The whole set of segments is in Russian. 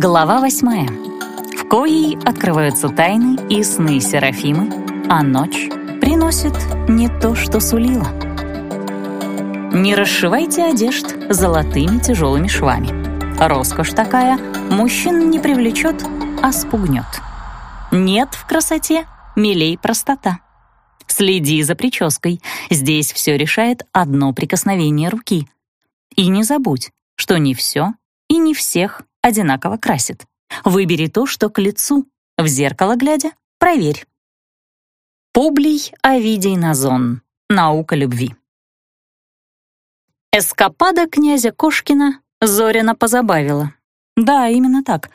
Глава восьмая, в коей открываются тайны и сны Серафимы, а ночь приносит не то, что сулила. Не расшивайте одежд золотыми тяжелыми швами. Роскошь такая мужчин не привлечет, а спугнет. Нет в красоте милей простота. Следи за прической, здесь все решает одно прикосновение руки. И не забудь, что не все и не всех одинаково красит. Выбери то, что к лицу. В зеркало глядя, проверь. Публий Овидий Назон. Наука любви. Эскапада князя Кошкина Зорина позабавила. Да, именно так.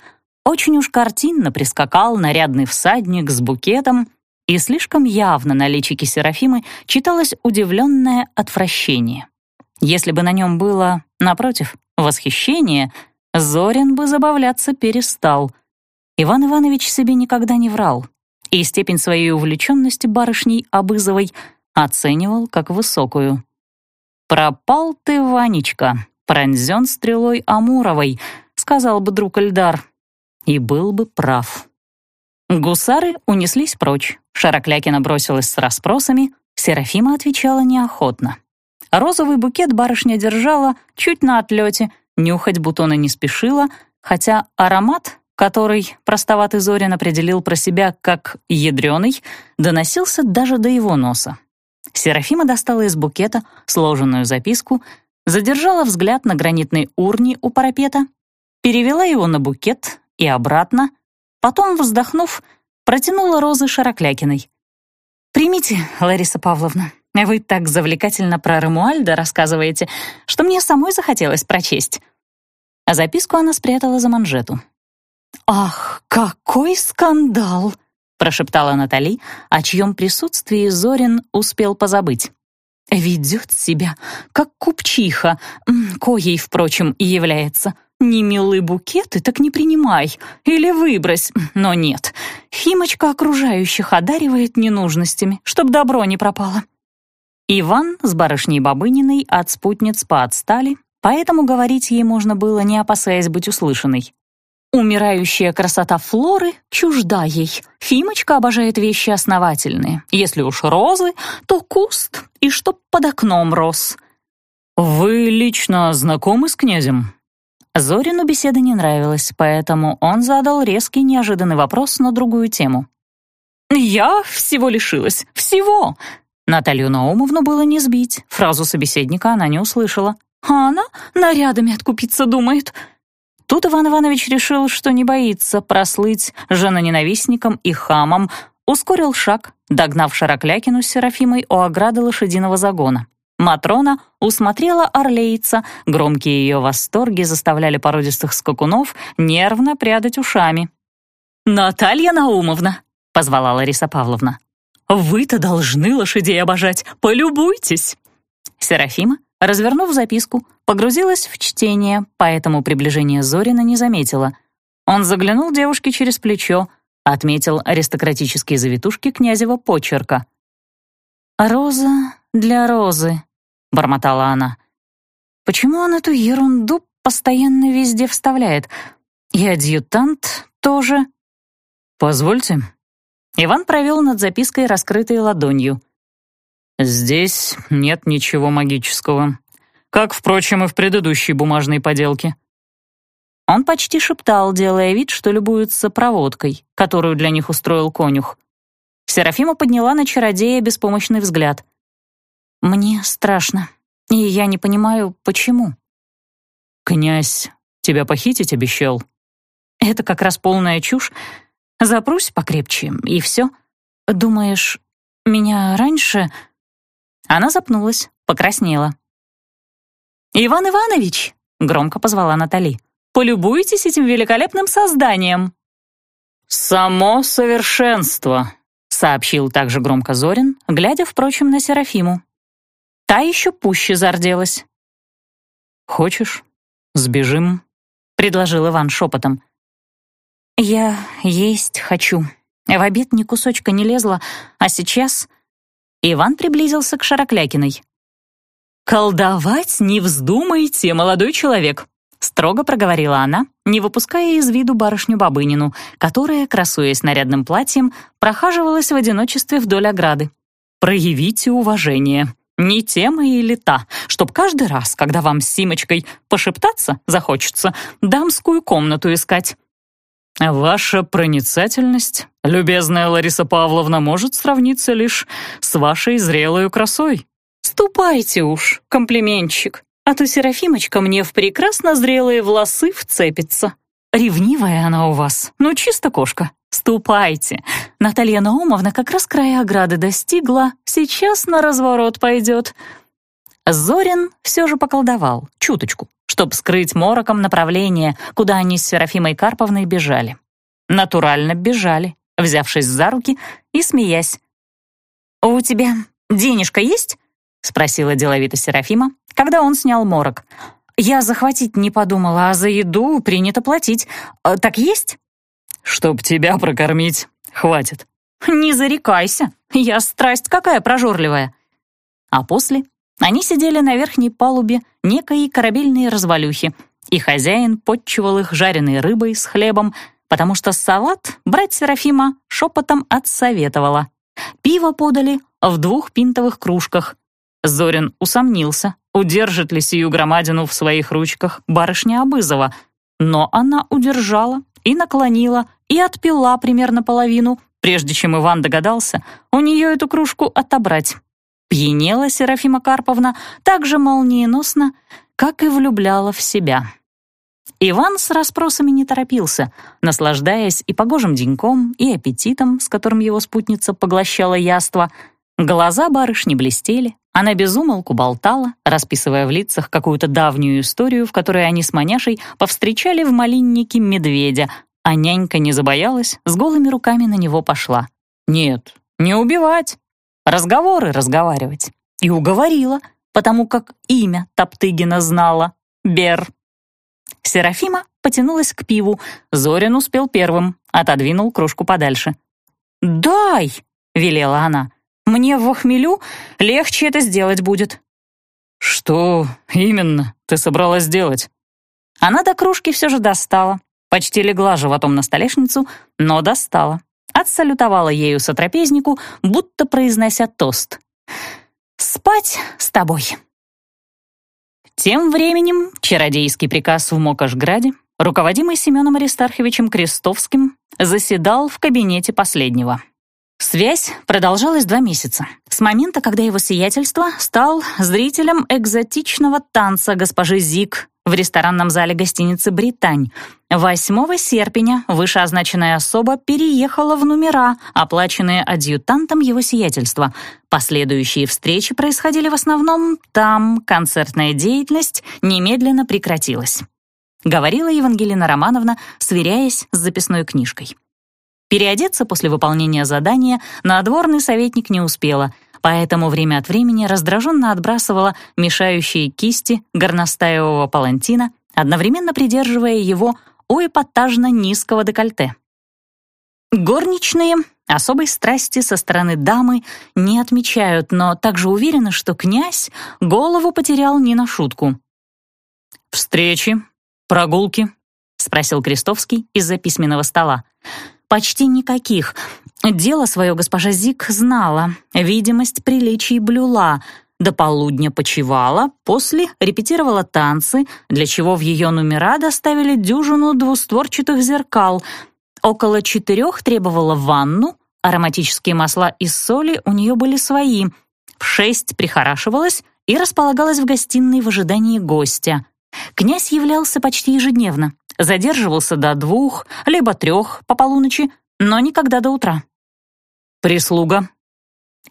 Очень уж картинно прискакал нарядный всадник с букетом, и слишком явно на личике Серафимы читалось удивленное отвращение. Если бы на нем было, напротив, восхищение — Зорин бы забавляться перестал. Иван Иванович себе никогда не врал, и степень своей увлеченности барышней Абызовой оценивал как высокую. «Пропал ты, Ванечка, пронзен стрелой Амуровой», — сказал бы друг Эльдар, и был бы прав. Гусары унеслись прочь, Шароклякина бросилась с расспросами, Серафима отвечала неохотно. Розовый букет барышня держала чуть на отлете — Нюхать бутоны не спешила, хотя аромат, который простоватый Зорин определил про себя как ядреный, доносился даже до его носа. Серафима достала из букета сложенную записку, задержала взгляд на гранитной урне у парапета, перевела его на букет и обратно, потом, вздохнув, протянула розы Шароклякиной. «Примите, Лариса Павловна, вы так завлекательно про Рамуальда рассказываете, что мне самой захотелось прочесть». А записку она спрятала за манжету. «Ах, какой скандал!» — прошептала Натали, о чьем присутствии Зорин успел позабыть. «Ведет себя, как купчиха, коей, впрочем, и является. Не милый букеты, так не принимай. Или выбрось. Но нет, Фимочка окружающих одаривает ненужностями, чтоб добро не пропало». Иван с барышней Бабыниной от спутниц поотстали, поэтому говорить ей можно было, не опасаясь быть услышанной. Умирающая красота Флоры чужда ей. Фимочка обожает вещи основательные. Если уж розы, то куст, и чтоб под окном рос. «Вы лично знакомы с князем?» Зорину беседа не нравилась, поэтому он задал резкий неожиданный вопрос на другую тему. «Я всего лишилась. Всего!» Наталью Наумовну было не сбить, фразу собеседника она не услышала. «А она нарядами откупиться думает». Тут Иван Иванович решил, что не боится прослыть женоненавистником и хамом, ускорил шаг, догнав Шароклякину с Серафимой у ограды лошадиного загона. Матрона усмотрела орлейца, громкие ее восторги заставляли породистых скакунов нервно прядать ушами. «Наталья Наумовна!» — позвала Лариса Павловна. Вы-то должны лошадей обожать, полюбуйтесь!» Серафима, развернув записку, погрузилась в чтение, поэтому приближение Зорина не заметила. Он заглянул девушке через плечо, отметил аристократические завитушки князева почерка. «Роза для розы», — бормотала она. «Почему он эту ерунду постоянно везде вставляет? И адъютант тоже?» «Позвольте», Иван провел над запиской, раскрытой ладонью. «Здесь нет ничего магического, как, впрочем, и в предыдущей бумажной поделке». Он почти шептал, делая вид, что любуется проводкой, которую для них устроил конюх. Серафима подняла на чародея беспомощный взгляд. «Мне страшно, и я не понимаю, почему». «Князь тебя похитить обещал?» «Это как раз полная чушь. Запрусь покрепче, и все. Думаешь, меня раньше...» Она запнулась, покраснела. «Иван Иванович!» — громко позвала Натали. «Полюбуйтесь этим великолепным созданием!» «Само совершенство!» — сообщил также громко Зорин, глядя, впрочем, на Серафиму. Та еще пуще зарделась. «Хочешь, сбежим?» — предложил Иван шепотом. «Я есть хочу. В обед ни кусочка не лезла, а сейчас...» Иван приблизился к Шароклякиной. «Колдовать не вздумайте, молодой человек. Строго проговорила она, не выпуская из виду барышню Бабынину, которая, красуясь нарядным платьем, прохаживалась в одиночестве вдоль ограды. «Проявите уважение. Не тема или та, чтоб каждый раз, когда вам с Симочкой пошептаться захочется, дамскую комнату искать». «Ваша проницательность, любезная Лариса Павловна, может сравниться лишь с вашей зрелой красой». «Ступайте уж, комплиментчик», а то Серафимочка мне в прекрасно зрелые волосы вцепится. Ревнивая она у вас, ну чисто кошка. Ступайте. Наталья Наумовна как раз края ограды достигла, сейчас на разворот пойдет. Зорин все же поколдовал, чуточку, чтобы скрыть мороком направление, куда они с Серафимой Карповной бежали. Натурально бежали, взявшись за руки и смеясь. «У тебя денежка есть?» — спросила деловито Серафима, когда он снял морок. «Я захватить не подумала, а за еду принято платить. Э, так есть?» «Чтоб тебя прокормить, хватит». «Не зарекайся, я страсть какая прожорливая». А после они сидели на верхней палубе некой корабельной развалюхи, и хозяин подчивал их жареной рыбой с хлебом, потому что салат брать Серафима шепотом отсоветовала. Пиво подали в двух пинтовых кружках. Зорин усомнился, удержит ли сию громадину в своих ручках барышня Абызова, но она удержала и наклонила, и отпила примерно половину, прежде чем Иван догадался у нее эту кружку отобрать. Пьянела Серафима Карповна так же молниеносно, как и влюбляла в себя. Иван с расспросами не торопился, наслаждаясь и погожим деньком, и аппетитом, с которым его спутница поглощала яство. Глаза барышни блестели, она безумолку болтала, расписывая в лицах какую-то давнюю историю, в которой они с маняшей повстречали в малиннике медведя, а нянька не забоялась, с голыми руками на него пошла. Нет, не убивать, разговоры разговаривать. И уговорила, потому как имя Топтыгина знала — Бер. Серафима потянулась к пиву, Зорин успел первым, отодвинул кружку подальше. «Дай!» — велела она. Мне в хмелю легче это сделать будет». «Что именно ты собралась делать?» Она до кружки все же достала, почти легла животом на столешницу, но достала. Отсалютовала ею сотрапезнику, будто произнося тост. «Спать с тобой». Тем временем чародейский приказ в Мокошграде, руководимый Семеном Аристарховичем Крестовским, заседал в кабинете последнего. Связь продолжалась два месяца, с момента, когда его сиятельство стал зрителем экзотичного танца госпожи Зик в ресторанном зале гостиницы «Британь». 8 серпня вышеозначенная особа переехала в номера, оплаченные адъютантом его сиятельства. Последующие встречи происходили в основном там, концертная деятельность немедленно прекратилась. Говорила Евангелина Романовна, сверяясь с записной книжкой. Переодеться после выполнения задания надворный советник не успела, поэтому время от времени раздраженно отбрасывала мешающие кисти горностаевого палантина, одновременно придерживая его у эпатажно низкого декольте. Горничные особой страсти со стороны дамы не отмечают, но также уверены, что князь голову потерял не на шутку. «Встречи, прогулки?» — спросил Крестовский из-за письменного стола. Почти никаких. Дело свое госпожа Зик знала, видимость приличий блюла, до полудня почевала, после репетировала танцы, для чего в ее номера доставили дюжину двустворчатых зеркал. Около четырех требовала ванну, ароматические масла из соли у нее были свои. В шесть прихорашивалась и располагалась в гостиной в ожидании гостя. Князь являлся почти ежедневно задерживался до двух, либо трех по полуночи, но никогда до утра. Прислуга.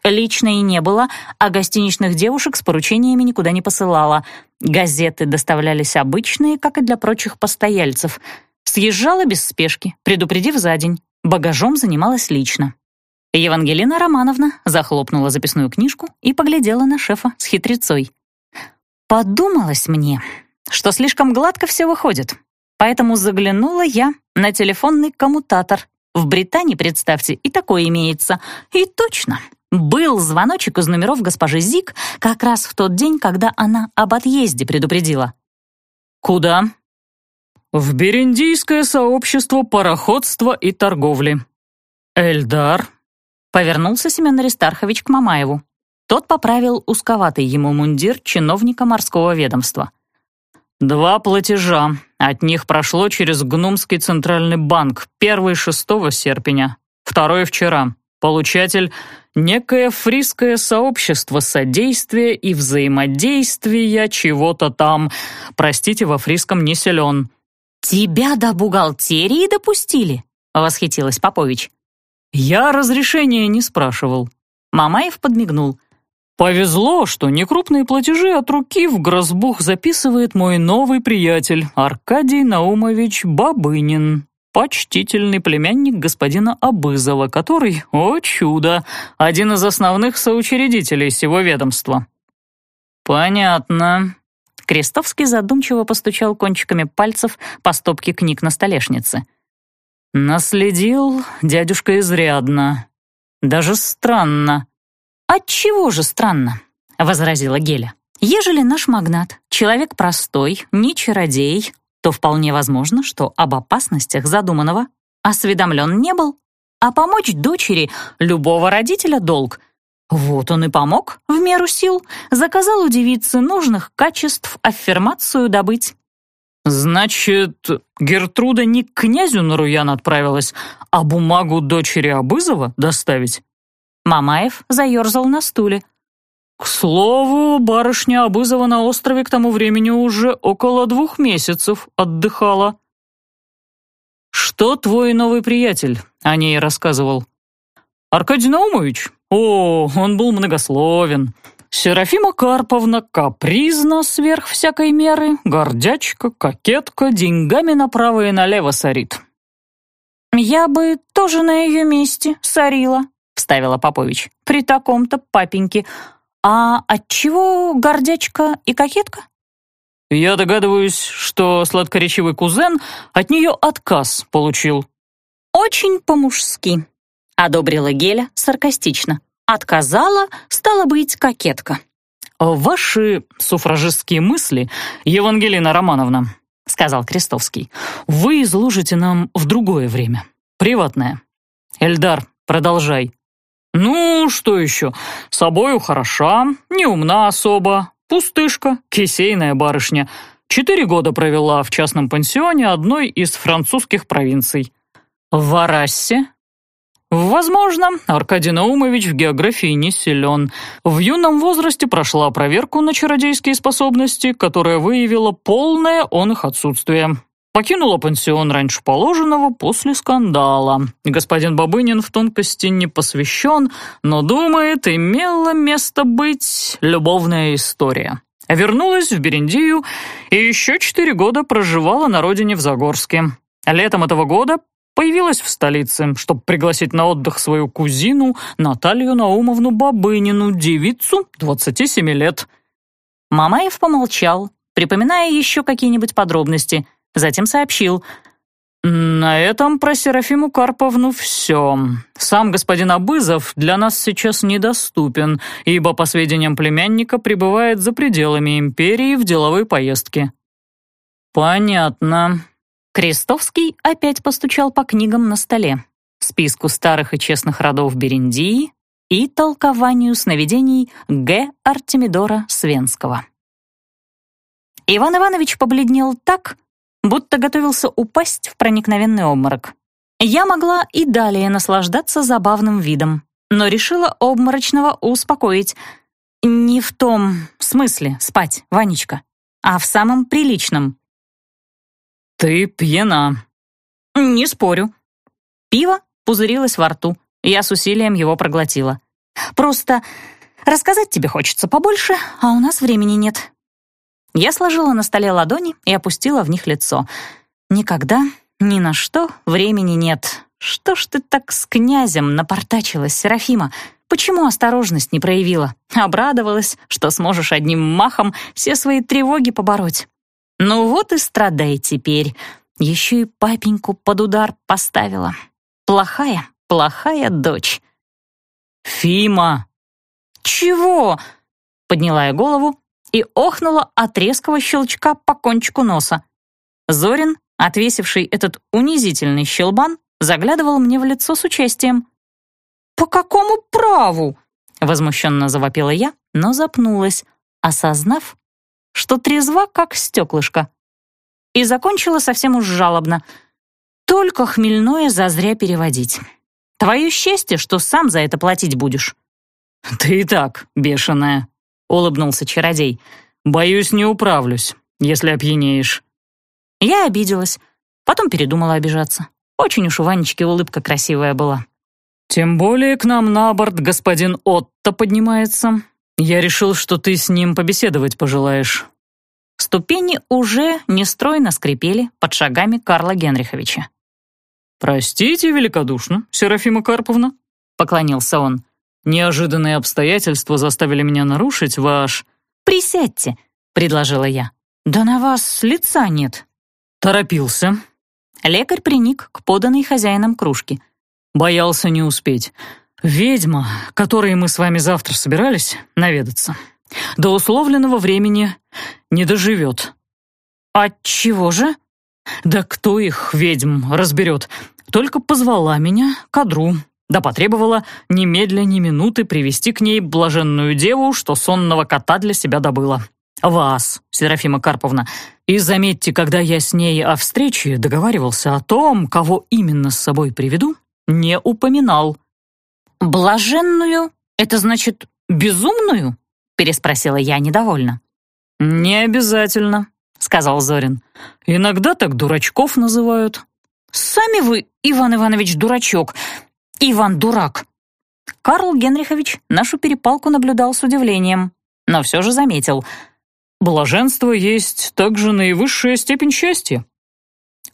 Лично и не было, а гостиничных девушек с поручениями никуда не посылала. Газеты доставлялись обычные, как и для прочих постояльцев. Съезжала без спешки, предупредив за день. Багажом занималась лично. Евангелина Романовна захлопнула записную книжку и поглядела на шефа с хитрецой. «Подумалось мне, что слишком гладко все выходит. Поэтому заглянула я на телефонный коммутатор. В Британии, представьте, и такое имеется. И точно, был звоночек из номеров госпожи Зик как раз в тот день, когда она об отъезде предупредила. «Куда?» «В Бериндийское сообщество пароходства и торговли. Эльдар?» Повернулся Семен Аристархович к Мамаеву. Тот поправил узковатый ему мундир чиновника морского ведомства. «Два платежа. От них прошло через Гнумский центральный банк. Первый 6 серпня, второй вчера. Получатель — некое фриское сообщество содействия и взаимодействия чего-то там. Простите, во фриском не силен». «Тебя до бухгалтерии допустили?» — восхитилась Попович. «Я разрешения не спрашивал». Мамаев подмигнул. «Повезло, что некрупные платежи от руки в грозбух записывает мой новый приятель Аркадий Наумович Бабынин, почтительный племянник господина Абызова, который, о чудо, один из основных соучредителей сего ведомства». «Понятно». Крестовский задумчиво постучал кончиками пальцев по стопке книг на столешнице. «Наследил дядюшка изрядно. Даже странно». «Отчего же странно?» — возразила Геля. «Ежели наш магнат — человек простой, не чародей, то вполне возможно, что об опасностях задуманного осведомлен не был. А помочь дочери любого родителя долг. Вот он и помог в меру сил, заказал у девицы нужных качеств аффирмацию добыть. «Значит, Гертруда не к князю Наруян отправилась, а бумагу дочери Абызова доставить?» Мамаев заерзал на стуле. «К слову, барышня Абызова на острове к тому времени уже около двух месяцев отдыхала». «Что твой новый приятель о ней рассказывал?» «Аркадий Наумович? О, он был многословен. Серафима Карповна капризна сверх всякой меры, гордячка, кокетка, деньгами направо и налево сорит». «Я бы тоже на ее месте сорила», — вставила Попович. «При таком-то папеньке. А отчего гордячка и кокетка?» «Я догадываюсь, что сладкоречивый кузен от нее отказ получил». «Очень по-мужски», — одобрила Геля саркастично. «Отказала, стала быть, кокетка». «Ваши суфражистские мысли, Евангелина Романовна», — сказал Крестовский, «вы изложите нам в другое время, приватное. Эльдар, продолжай». «Ну, что еще? Собою хороша, не умна особо, пустышка, кисейная барышня. Четыре года провела в частном пансионе одной из французских провинций. В Арассе?» «Возможно, Аркадий Наумович в географии не силен. В юном возрасте прошла проверку на чародейские способности, которая выявила полное он их отсутствие. Покинула пансион раньше положенного после скандала. Господин Бабынин в тонкости не посвящен, но думает, имела место быть любовная история. Вернулась в Берендию и еще четыре года проживала на родине в Загорске. Летом этого года появилась в столице, чтобы пригласить на отдых свою кузину Наталью Наумовну Бабынину, девицу 27 лет. Мамаев помолчал, припоминая еще какие-нибудь подробности – Затем сообщил. «На этом про Серафиму Карповну все. Сам господин Абызов для нас сейчас недоступен, ибо, по сведениям племянника, пребывает за пределами империи в деловой поездке». «Понятно». Крестовский опять постучал по книгам на столе, списку старых и честных родов Берендии и толкованию сновидений Г. Артемидора Свенского. Иван Иванович побледнел так, будто готовился упасть в проникновенный обморок. Я могла и далее наслаждаться забавным видом, но решила обморочного успокоить. Не в том смысле спать, Ванечка, а в самом приличном. «Ты пьяна». «Не спорю». Пиво пузырилось во рту, я с усилием его проглотила. «Просто рассказать тебе хочется побольше, а у нас времени нет. Я сложила на столе ладони и опустила в них лицо. Никогда, ни на что времени нет. Что ж ты так с князем напортачилась, Серафима? Почему осторожность не проявила? Обрадовалась, что сможешь одним махом все свои тревоги побороть. Ну вот и страдай теперь. Еще и папеньку под удар поставила. Плохая, плохая дочь. «Фима!» «Чего?» Подняла я голову и охнула от резкого щелчка по кончику носа. Зорин отвесивший этот унизительный щелбан, заглядывал мне в лицо с участием. «По какому праву?» — возмущенно завопила я, но запнулась, осознав, что трезва, как стеклышко. И закончила совсем уж жалобно. «Только хмельное зазря переводить. Твое счастье, что сам за это платить будешь». «Ты и так бешеная», — улыбнулся чародей. «Боюсь, не управлюсь, если опьянеешь». Я обиделась, потом передумала обижаться. Очень уж у Ванечки улыбка красивая была. «Тем более к нам на борт господин Отто поднимается. Я решил, что ты с ним побеседовать пожелаешь». Ступени уже нестройно скрипели под шагами Карла Генриховича. «Простите великодушно, Серафима Карповна», — поклонился он. «Неожиданные обстоятельства заставили меня нарушить ваш...» «Присядьте», — предложила я. «Да на вас лица нет». Торопился. Лекарь приник к поданной хозяином кружке. Боялся не успеть. Ведьма, которой мы с вами завтра собирались наведаться, до условленного времени не доживет. Отчего же? Да кто их, ведьм, разберет? Только позвала меня к одру, да потребовала немедля ни минуты привести к ней блаженную деву, что сонного кота для себя добыла. Вас, Серафима Карповна. И заметьте, когда я с ней о встрече договаривался о том, кого именно с собой приведу, не упоминал. «Блаженную? Это значит безумную?» переспросила я недовольно. «Не обязательно», — сказал Зорин. «Иногда так дурачков называют». «Сами вы, Иван Иванович, дурачок. Иван дурак». Карл Генрихович нашу перепалку наблюдал с удивлением, но все же заметил. «Блаженство есть также наивысшая степень счастья».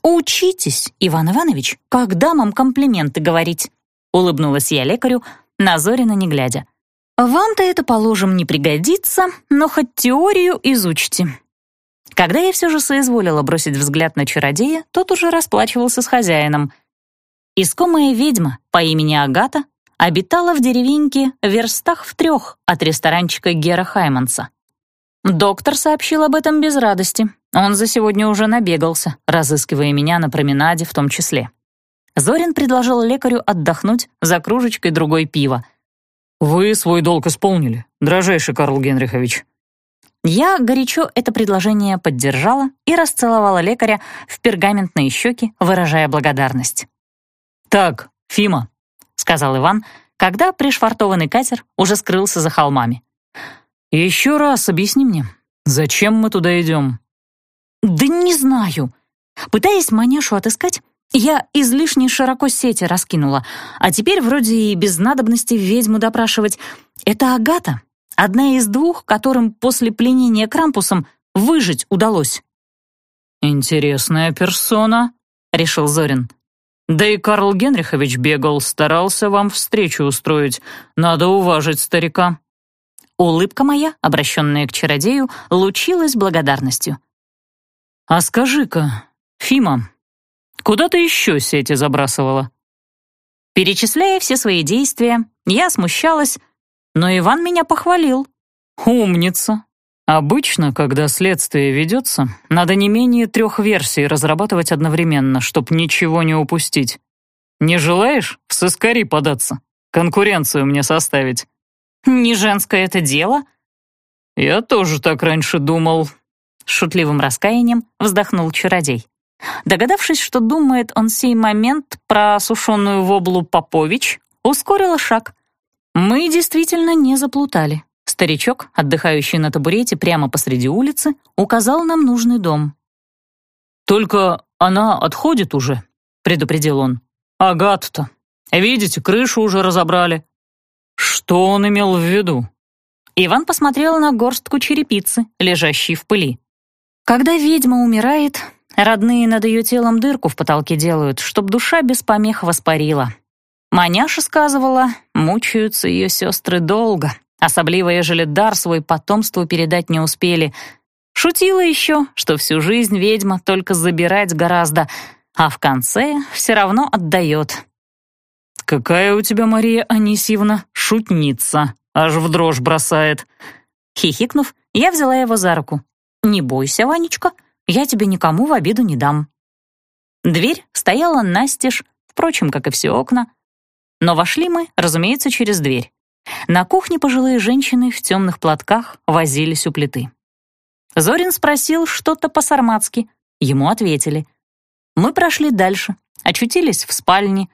«Учитесь, Иван Иванович, как дамам комплименты говорить», — улыбнулась я лекарю, на Зорина не глядя. Вам-то это, положим, не пригодится, но хоть теорию изучите. Когда я все же соизволила бросить взгляд на чародея, тот уже расплачивался с хозяином. Искомая ведьма по имени Агата обитала в деревеньке в верстах в трех от ресторанчика Гера Хайманса. Доктор сообщил об этом без радости. Он за сегодня уже набегался, разыскивая меня на променаде в том числе. Зорин предложил лекарю отдохнуть за кружечкой другой пива — «Вы свой долг исполнили, дрожайший Карл Генрихович». Я горячо это предложение поддержала и расцеловала лекаря в пергаментные щеки, выражая благодарность. «Так, Фима», — сказал Иван, когда пришвартованный катер уже скрылся за холмами. «Еще раз объясни мне, зачем мы туда идем?» «Да не знаю. Пытаясь маняшу отыскать, я излишне широко сети раскинула, а теперь вроде и без надобности ведьму допрашивать. Это Агата, одна из двух, которым после пленения Крампусом выжить удалось. «Интересная персона», — решил Зорин. «Да и Карл Генрихович бегал, старался вам встречу устроить. Надо уважить старика». Улыбка моя, обращенная к чародею, лучилась благодарностью. «А скажи-ка, Фима, Куда ты еще сети забрасывала?» Перечисляя все свои действия, я смущалась, но Иван меня похвалил. «Умница. Обычно, когда следствие ведется, надо не менее трех версий разрабатывать одновременно, чтоб ничего не упустить. Не желаешь в сыскари податься? Конкуренцию мне составить?» «Не женское это дело?» «Я тоже так раньше думал», — шутливым раскаянием вздохнул чародей. Догадавшись, что думает он сей момент про сушеную воблу Попович, ускорила шаг. Мы действительно не заплутали. Старичок, отдыхающий на табурете прямо посреди улицы, указал нам нужный дом. «Только она отходит уже», — предупредил он. «Агат-то. Видите, крышу уже разобрали». «Что он имел в виду?» Иван посмотрел на горстку черепицы, лежащей в пыли. Когда ведьма умирает, Родные над ее телом дырку в потолке делают, чтоб душа без помех воспарила. Маняша сказывала, мучаются ее сестры долго, особливо ежели дар свой потомству передать не успели. Шутила еще, что всю жизнь ведьма только забирать гораздо, а в конце все равно отдает. «Какая у тебя, Мария Анисьевна, шутница!» Аж в дрожь бросает. Хихикнув, я взяла его за руку. «Не бойся, Ванечка, я тебе никому в обиду не дам». Дверь стояла настежь, впрочем, как и все окна. Но вошли мы, разумеется, через дверь. На кухне пожилые женщины в темных платках возились у плиты. Зорин спросил что-то по-сарматски. Ему ответили. Мы прошли дальше, очутились в спальне.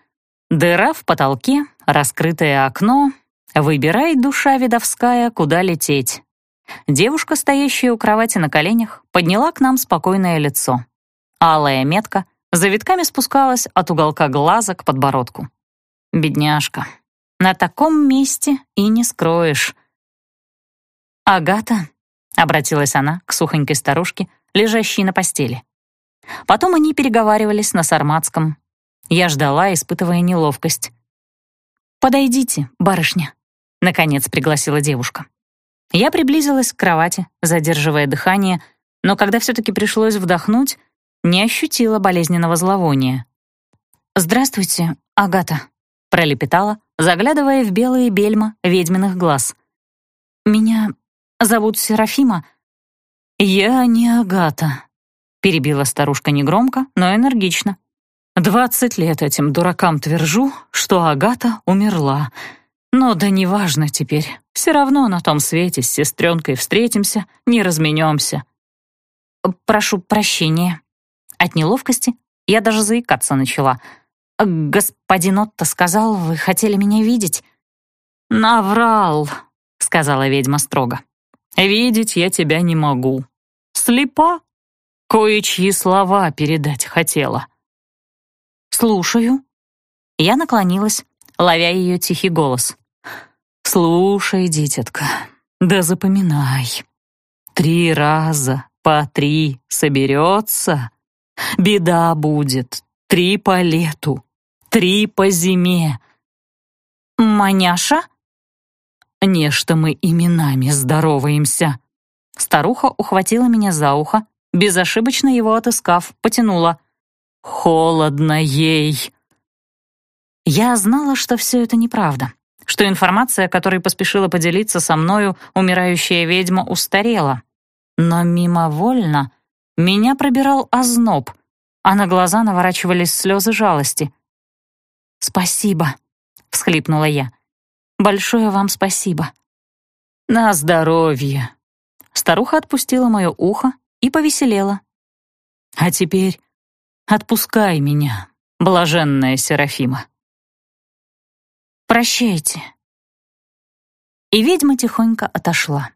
Дыра в потолке, раскрытое окно. Выбирай, душа видовская, куда лететь. Девушка, стоящая у кровати на коленях, подняла к нам спокойное лицо. Алая метка завитками спускалась от уголка глаза к подбородку. Бедняжка. На таком месте и не скроешь. «Агата», — обратилась она к сухонькой старушке, лежащей на постели. Потом они переговаривались на сарматском. Я ждала, испытывая неловкость. «Подойдите, барышня», — наконец пригласила девушка. Я приблизилась к кровати, задерживая дыхание, но когда все-таки пришлось вдохнуть, не ощутила болезненного зловония. «Здравствуйте, Агата», — пролепетала, заглядывая в белые бельма ведьминых глаз. «Меня зовут Серафима». «Я не Агата», — перебила старушка негромко, но энергично. «Двадцать лет этим дуракам твержу, что Агата умерла. Но да неважно теперь, все равно на том свете с сестренкой встретимся, не разменемся». «Прошу прощения». От неловкости я даже заикаться начала — «Господин Отто сказал, вы хотели меня видеть?» «Наврал», — сказала ведьма строго. «Видеть я тебя не могу. Слепа? Кое-чьи слова передать хотела». «Слушаю». Я наклонилась, ловя ее тихий голос. «Слушай, дитятка, да запоминай. Три раза по три соберется, беда будет, Три по лету, три по зиме. Маняша? Нечто мы именами здороваемся. Старуха ухватила меня за ухо, безошибочно его отыскав, потянула. Холодно ей. Я знала, что все это неправда, что информация, которой поспешила поделиться со мною умирающая ведьма, устарела. Но мимовольно меня пробирал озноб — а на глаза наворачивались слезы жалости. «Спасибо», — всхлипнула я. «Большое вам спасибо». «На здоровье». Старуха отпустила мое ухо и повеселела. «А теперь отпускай меня, блаженная Серафима». «Прощайте». И ведьма тихонько отошла.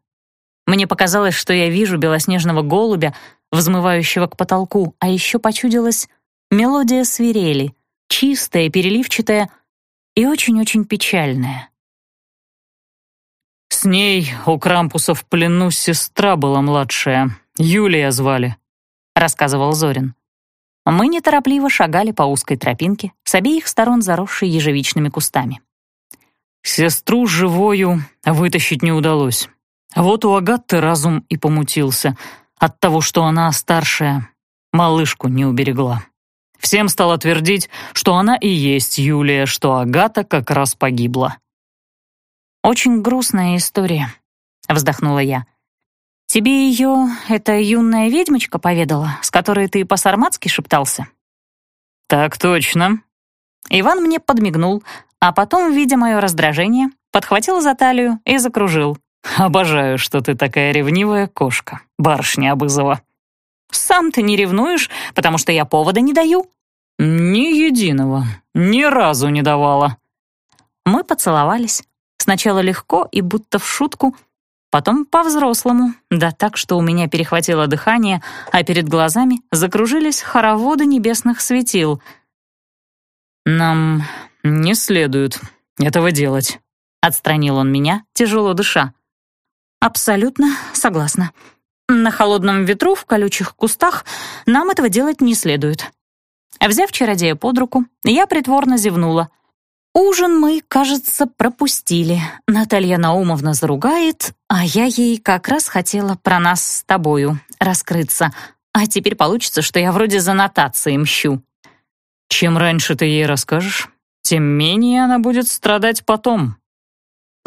Мне показалось, что я вижу белоснежного голубя, взмывающего к потолку, а еще почудилась мелодия свирели, чистая, переливчатая и очень-очень печальная. «С ней у Крампуса в плену сестра была младшая, Юлия звали», — рассказывал Зорин. Мы неторопливо шагали по узкой тропинке, с обеих сторон заросшей ежевичными кустами. Сестру живою вытащить не удалось. Вот у Агатты разум и помутился — от того, что она старшая, малышку не уберегла. Всем стало твердить, что она и есть Юлия, что Агата как раз погибла. «Очень грустная история», — вздохнула я. «Тебе ее эта юная ведьмочка поведала, с которой ты по-сарматски шептался?» «Так точно». Иван мне подмигнул, а потом, видя мое раздражение, подхватил за талию и закружил. «Обожаю, что ты такая ревнивая кошка, барышня Абызова». «Сам ты не ревнуешь, потому что я повода не даю?» «Ни единого, ни разу не давала». Мы поцеловались. Сначала легко и будто в шутку, потом по-взрослому, да так, что у меня перехватило дыхание, а перед глазами закружились хороводы небесных светил. «Нам не следует этого делать», — отстранил он меня, тяжело дыша. «Абсолютно согласна. На холодном ветру в колючих кустах нам этого делать не следует». Взяв чародея под руку, я притворно зевнула. Ужин мы, кажется, пропустили. Наталья Наумовна заругает, а я ей как раз хотела про нас с тобою раскрыться. А теперь получится, что я вроде за нотацией мщу. Чем раньше ты ей расскажешь, тем менее она будет страдать потом,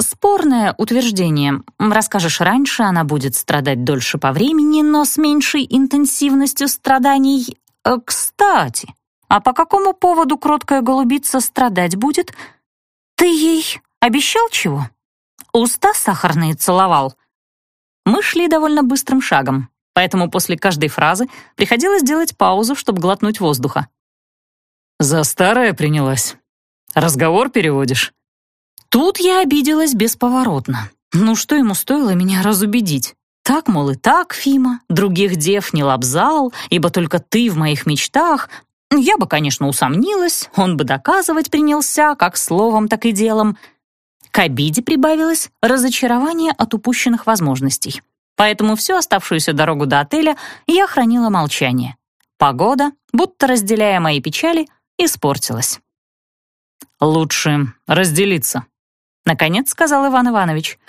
Спорное утверждение. Расскажешь раньше, она будет страдать дольше по времени, но с меньшей интенсивностью страданий. Э, кстати, А по какому поводу кроткая голубица страдать будет? Ты ей обещал чего? Уста сахарные целовал?» Мы шли довольно быстрым шагом, поэтому после каждой фразы приходилось делать паузу, чтобы глотнуть воздуха. «За старое принялась. Разговор переводишь?» Тут я обиделась бесповоротно. Ну что ему стоило меня разубедить? Так, мол, и так, Фима, других дев не лобзал, ибо только ты в моих мечтах. Я бы, конечно, усомнилась, он бы доказывать принялся, как словом, так и делом. К обиде прибавилось разочарование от упущенных возможностей. Поэтому всю оставшуюся дорогу до отеля я хранила молчание. Погода, будто разделяя мои печали, испортилась. «Лучше разделиться», — наконец сказал Иван Иванович.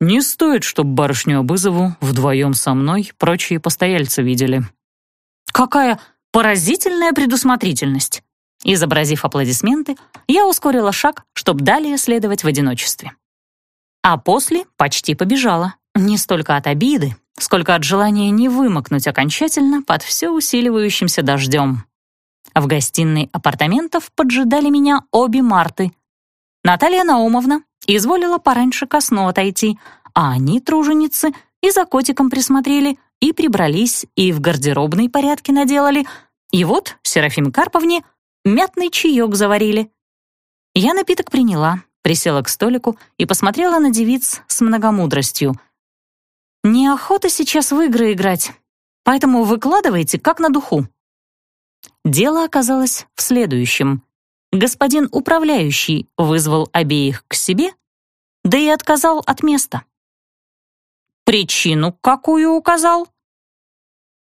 «Не стоит, чтобы барышню Обызову вдвоем со мной прочие постояльцы видели». «Какая поразительная предусмотрительность!» Изобразив аплодисменты, я ускорила шаг, чтобы далее следовать в одиночестве. А после почти побежала, не столько от обиды, сколько от желания не вымокнуть окончательно под все усиливающимся дождем. В гостиной апартаментов поджидали меня обе Марты. Наталья Наумовна изволила пораньше ко сну отойти, а они, труженицы, и за котиком присмотрели, и прибрались, и в гардеробной порядке наделали, и вот Серафиме Карповне мятный чаек заварили. Я напиток приняла, присела к столику и посмотрела на девиц с многомудростью. «Неохота сейчас в игры играть, поэтому выкладывайте как на духу». Дело оказалось в следующем. Господин управляющий вызвал обеих к себе, да и отказал от места. Причину какую указал?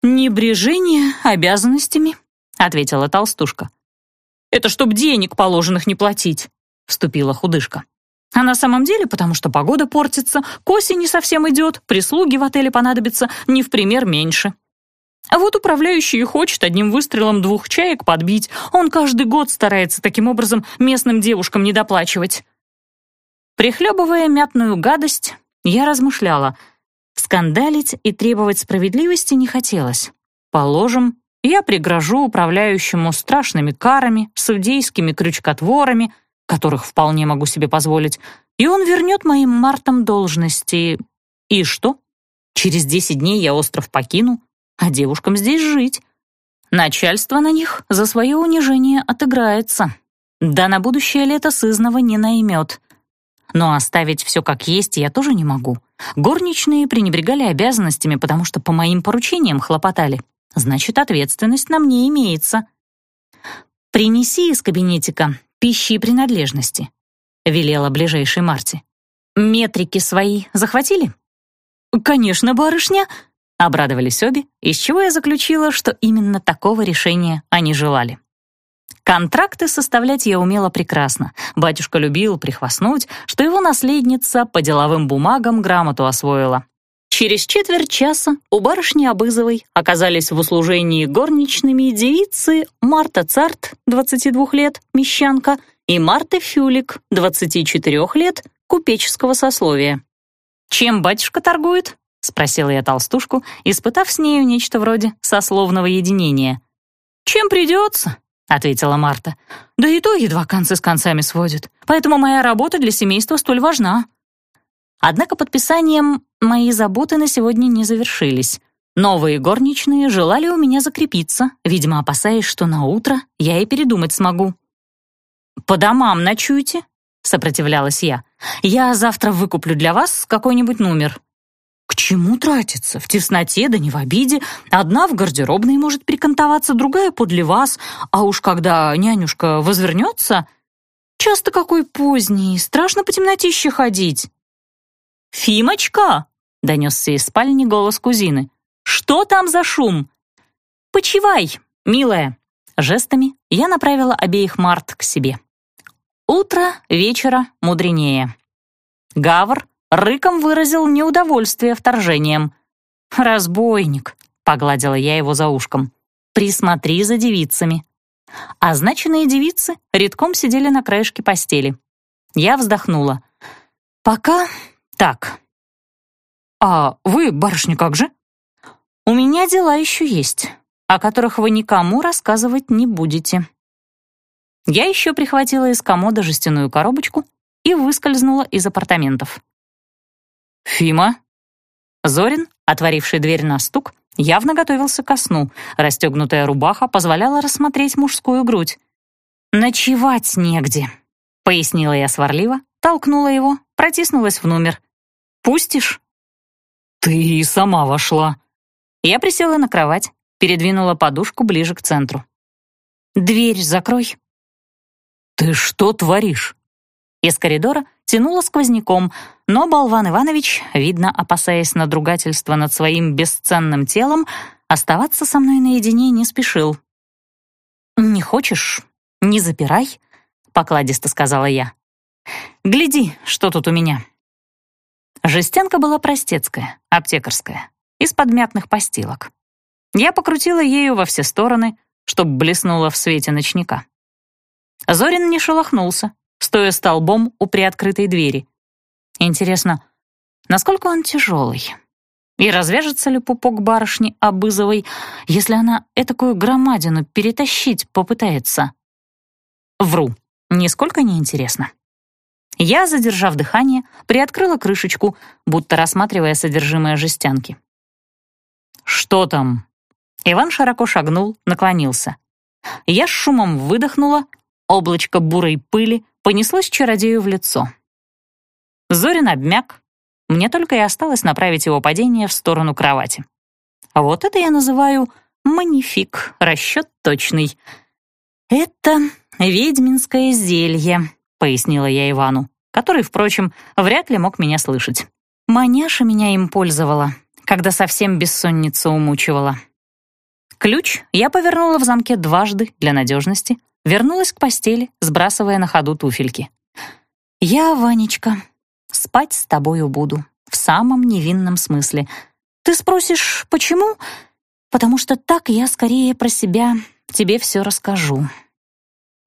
«Небрежение обязанностями», — ответила толстушка. «Это чтоб денег положенных не платить», — вступила худышка. «А на самом деле, потому что погода портится, к осени совсем идет, прислуги в отеле понадобится не в пример меньше». А вот управляющий хочет одним выстрелом двух чаек подбить. Он каждый год старается таким образом местным девушкам не доплачивать. Прихлебывая мятную гадость, я размышляла. Скандалить и требовать справедливости не хотелось. Положим, я пригрожу управляющему страшными карами, судейскими крючкотворами, которых вполне могу себе позволить, и он вернет моим мартам должности. И что? Через десять дней я остров покину, а девушкам здесь жить. Начальство на них за свое унижение отыграется. Да на будущее лето сызнова не наймет. Но оставить все как есть я тоже не могу. Горничные пренебрегали обязанностями, потому что по моим поручениям хлопотали. Значит, ответственность на мне имеется. «Принеси из кабинетика пищи и принадлежности», — велела ближайшей Марти. «Метрики свои захватили?» «Конечно, барышня», Обрадовались обе, из чего я заключила, что именно такого решения они желали. Контракты составлять я умела прекрасно. Батюшка любил прихвастнуть, что его наследница по деловым бумагам грамоту освоила. Через четверть часа у барышни Обызовой оказались в услужении горничными девицы Марта Царт, 22 лет, мещанка, и Марта Фюлик, 24 лет, купеческого сословия. «Чем батюшка торгует?» — спросила я толстушку, испытав с нею нечто вроде сословного единения. «Чем придется?» — ответила Марта. «Да и то едва концы с концами сводит, поэтому моя работа для семейства столь важна». Однако подписанием мои заботы на сегодня не завершились. Новые горничные желали у меня закрепиться, видимо, опасаясь, что на утро я и передумать смогу. «По домам ночуйте», — сопротивлялась я. «Я завтра выкуплю для вас какой-нибудь номер». Чему тратиться? В тесноте, да не в обиде. Одна в гардеробной может прикантоваться, другая подле вас, а уж когда нянюшка возвернется... Часто какой поздний, страшно по темнотище ходить. «Фимочка!» — донесся из спальни голос кузины. «Что там за шум?» «Почивай, милая!» Жестами я направила обеих Март к себе. Утро вечера мудренее. Гавр рыком выразил неудовольствие вторжением. «Разбойник», — погладила я его за ушком, — «присмотри за девицами». Означенные девицы редком сидели на краешке постели. Я вздохнула. «Пока так». «А вы, барышня, как же?» «У меня дела еще есть, о которых вы никому рассказывать не будете», Я еще прихватила из комода жестяную коробочку и выскользнула из апартаментов. «Фима?» Зорин, отворивший дверь на стук, явно готовился ко сну. Расстегнутая рубаха позволяла рассмотреть мужскую грудь. «Ночевать негде», — пояснила я сварливо, толкнула его, протиснулась в номер. «Пустишь?» «Ты и сама вошла». Я присела на кровать, передвинула подушку ближе к центру. «Дверь закрой». «Ты что творишь?» Из коридора тянуло сквозняком, но болван Иванович, видно, опасаясь надругательства над своим бесценным телом, оставаться со мной наедине не спешил. «Не хочешь? Не запирай», — покладисто сказала я. «Гляди, что тут у меня». Жестянка была простецкая, аптекарская, из подмятных постилок. Я покрутила ею во все стороны, чтоб блеснула в свете ночника. Зорин не шелохнулся, стоя столбом у приоткрытой двери. Интересно, насколько он тяжелый? И развяжется ли пупок барышни Абызовой, если она этакую громадину перетащить попытается? Вру, нисколько не интересно. Я, задержав дыхание, приоткрыла крышечку, будто рассматривая содержимое жестянки. «Что там?» Иван широко шагнул, наклонился. Я с шумом выдохнула, облачко бурой пыли понеслось чародею в лицо. Зорин обмяк, мне только и осталось направить его падение в сторону кровати. Вот это я называю манифик, расчет точный. «Это ведьминское зелье», — пояснила я Ивану, который, впрочем, вряд ли мог меня слышать. Маняша меня им пользовала, когда совсем бессонница умучивала. Ключ я повернула в замке дважды для надежности, вернулась к постели, сбрасывая на ходу туфельки. «Я, Ванечка, спать с тобою буду, в самом невинном смысле. Ты спросишь, почему? Потому что так я скорее про себя тебе все расскажу».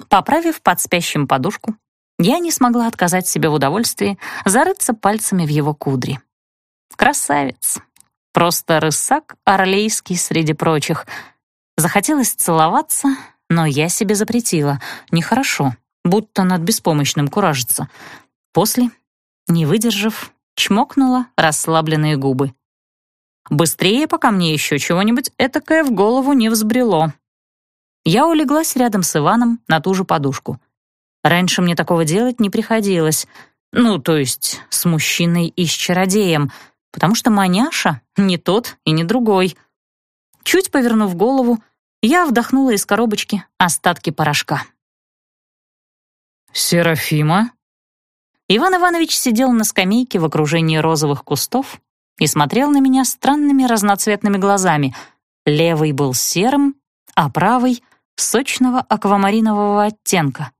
Поправив под спящим подушку, я не смогла отказать себе в удовольствии зарыться пальцами в его кудри. Красавец. Просто рысак орлейский среди прочих. Захотелось целоваться, но я себе запретила. Нехорошо, будто над беспомощным куражится. После, не выдержав, чмокнула расслабленные губы. Быстрее, пока мне еще чего-нибудь этакое в голову не взбрело. Я улеглась рядом с Иваном на ту же подушку. Раньше мне такого делать не приходилось. Ну, то есть с мужчиной и с чародеем, потому что маняша не тот и не другой. Чуть повернув голову, я вдохнула из коробочки остатки порошка. «Серафима?» Иван Иванович сидел на скамейке в окружении розовых кустов и смотрел на меня странными разноцветными глазами. Левый был серым, а правый — сочного аквамаринового оттенка.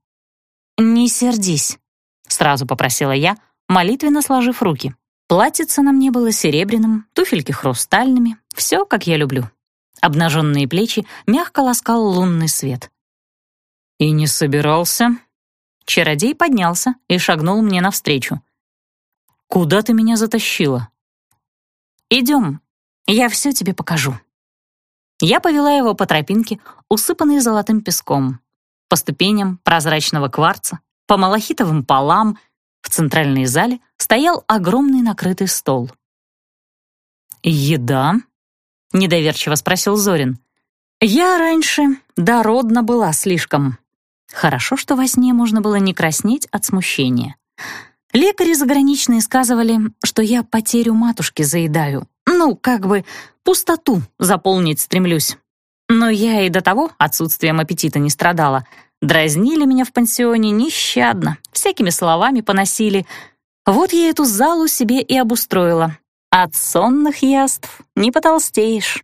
«Не сердись», — сразу попросила я, молитвенно сложив руки. Платьице на мне было серебряным, туфельки хрустальными, все, как я люблю. Обнаженные плечи мягко ласкал лунный свет. «И не собирался?» Чародей поднялся и шагнул мне навстречу. «Куда ты меня затащила?» «Идем, я все тебе покажу». Я повела его по тропинке, усыпанной золотым песком по ступеням прозрачного кварца, по малахитовым полам, в центральной зале стоял огромный накрытый стол. «Еда?» — недоверчиво спросил Зорин. «Я раньше дородна была слишком. Хорошо, что во сне можно было не краснеть от смущения. Лекари заграничные сказывали, что я потерю матушки заедаю. Ну, как бы пустоту заполнить стремлюсь. Но я и до того отсутствием аппетита не страдала. Дразнили меня в пансионе нещадно, всякими словами поносили. Вот я эту залу себе и обустроила. От сонных яств не потолстеешь.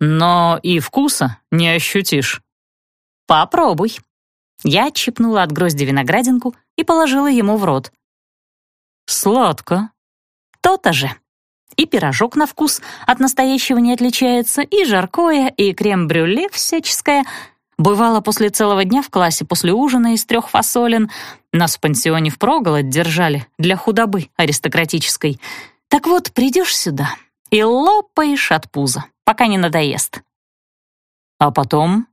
Но и вкуса не ощутишь. Попробуй. Я отщипнула от грозди виноградинку и положила ему в рот. Сладко. То-то же. И пирожок на вкус от настоящего не отличается, и жаркое, и крем-брюле всяческое. Бывало, после целого дня в классе, после ужина из трех фасолин, нас в пансионе впроголодь держали для худобы аристократической. Так вот, придешь сюда и лопаешь от пуза, пока не надоест. А потом?